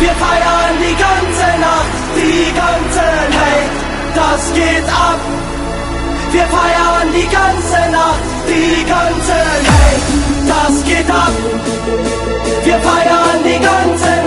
Wir feiern die ganze Nacht, die ganze Nacht, das geht ab. Wir feiern die ganze Nacht, die ganze Nacht, das geht ab. Wir feiern die ganze Nacht.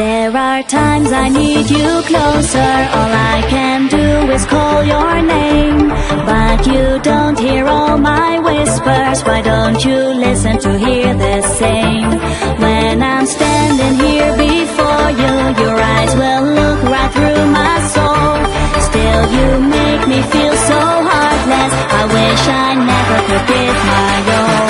There are times I need you closer. All I can do is call your name. But you don't hear all my whispers. Why don't you listen to hear the same? When I'm standing here before you Your eyes will look right through my soul. Still you make me feel so heartless. I wish I never could give my all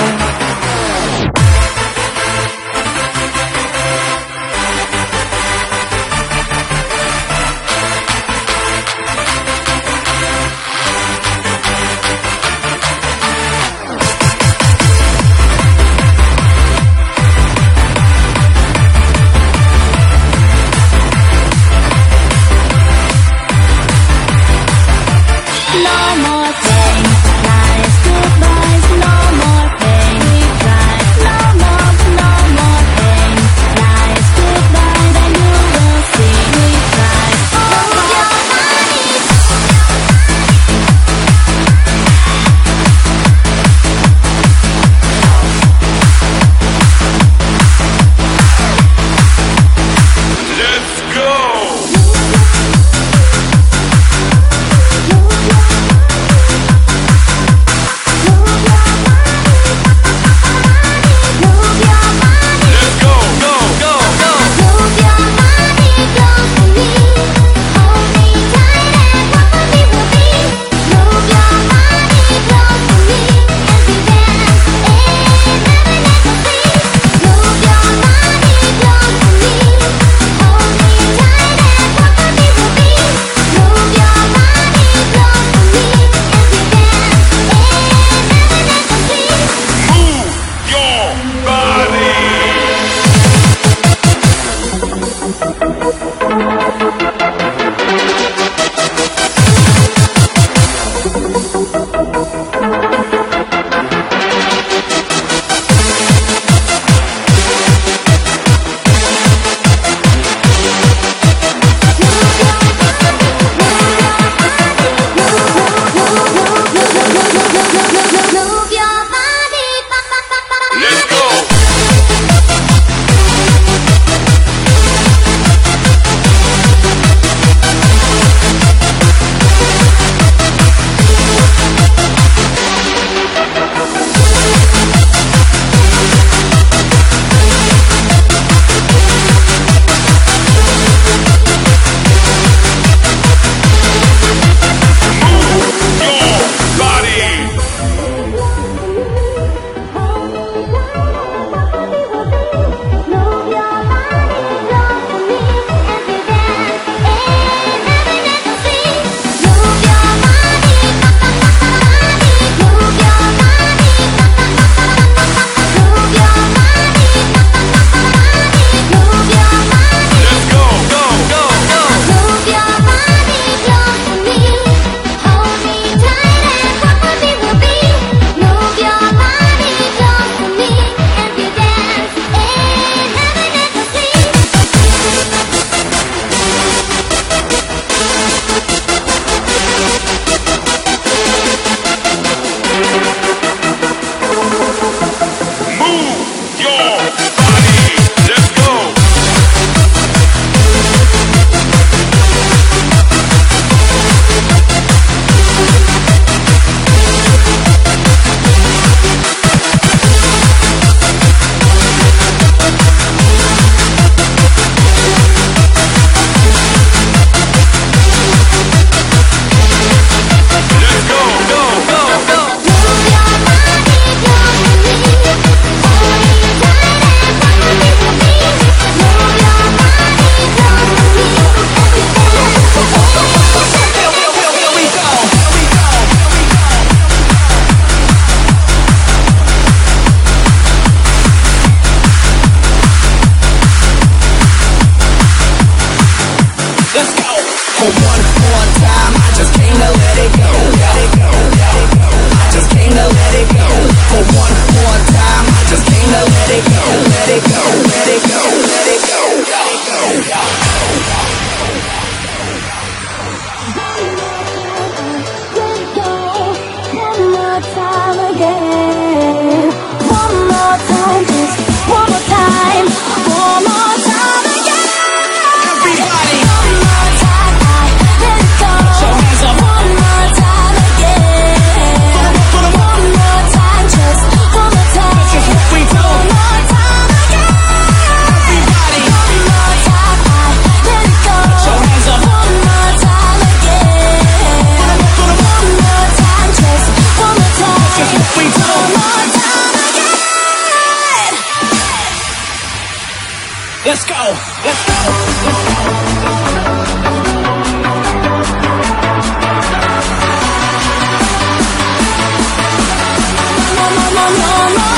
One more, one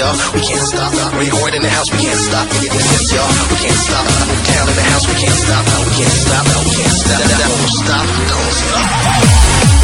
y'all. We can't stop. Record in the house, we can't stop. y'all. We can't stop. Move down in the house, we can't stop. We can't stop. We can't stop. Don't stop. Don't stop.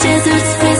Place,